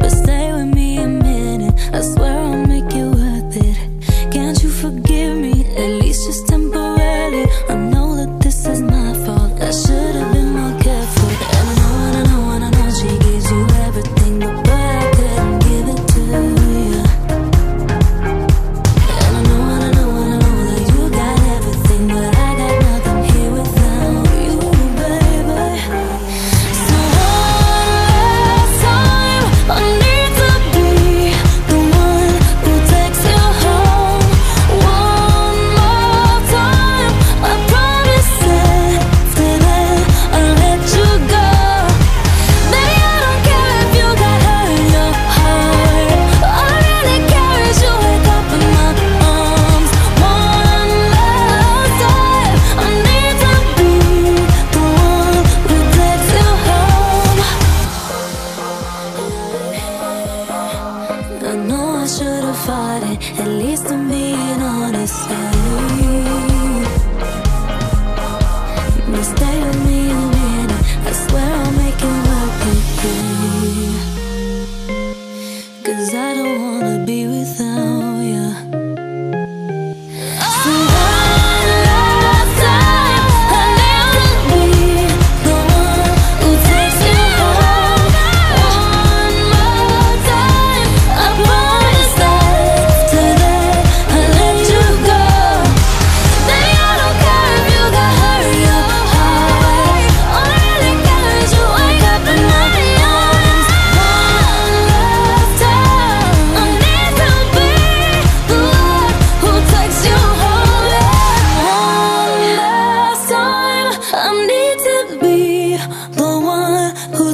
But still know I should have fought it. At least I'm being honest. Mistake.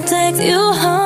take you home